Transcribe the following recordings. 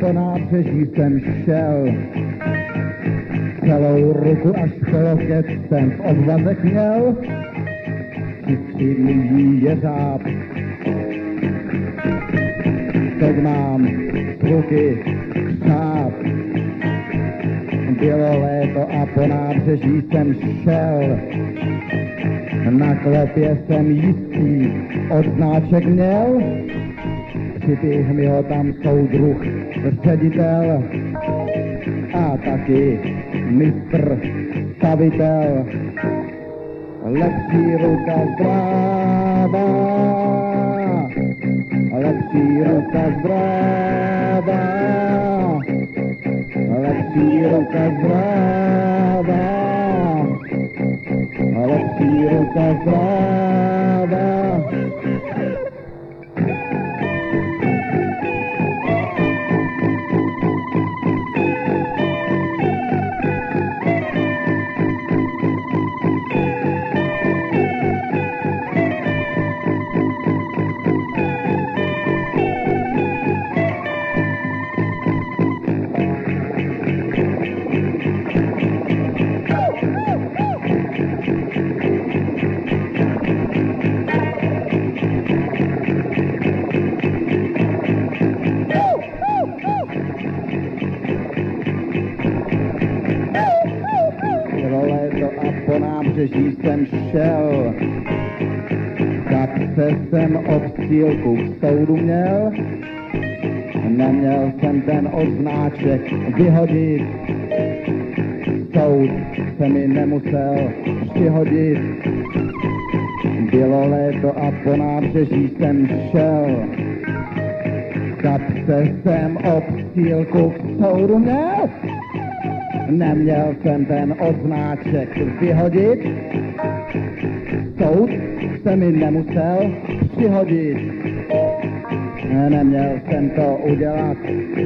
po nábřeží jsem šel. Celou ruku až loket jsem v obvazek měl. Při křídlí jeřáb. Teď mám ruky křáp. Bylo léto a po nábřeží jsem šel. Na klepě jsem jistý odznáček měl. Připích mi ho tam soudruh, ředitel a taky mistr stavitel. Lepší ruka zdravá, lepší ruka zdravá, lepší ruka zdravá, lepší ruka zdravá. Po nábřeží jsem šel. V kapse jsem obsílku k soudu měl. Neměl jsem ten odznáček vyhodit. Soud se mi nemusel přihodit. Bylo léto a po nábřeží jsem šel. V kapse jsem obsílku k soudu měl. Neměl jsem ten odznáček vyhodit, soud se mi nemusel přihodit. Neměl jsem to udělat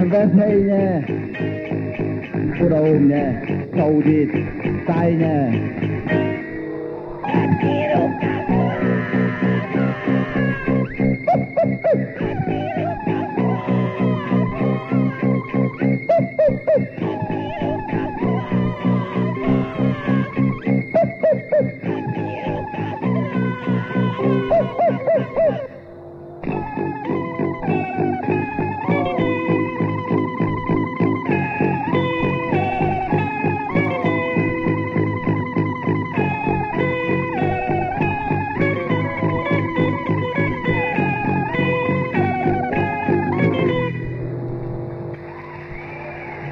veřejně, budou mě soudit tajně. Ruka Uh, uh, uh, uh.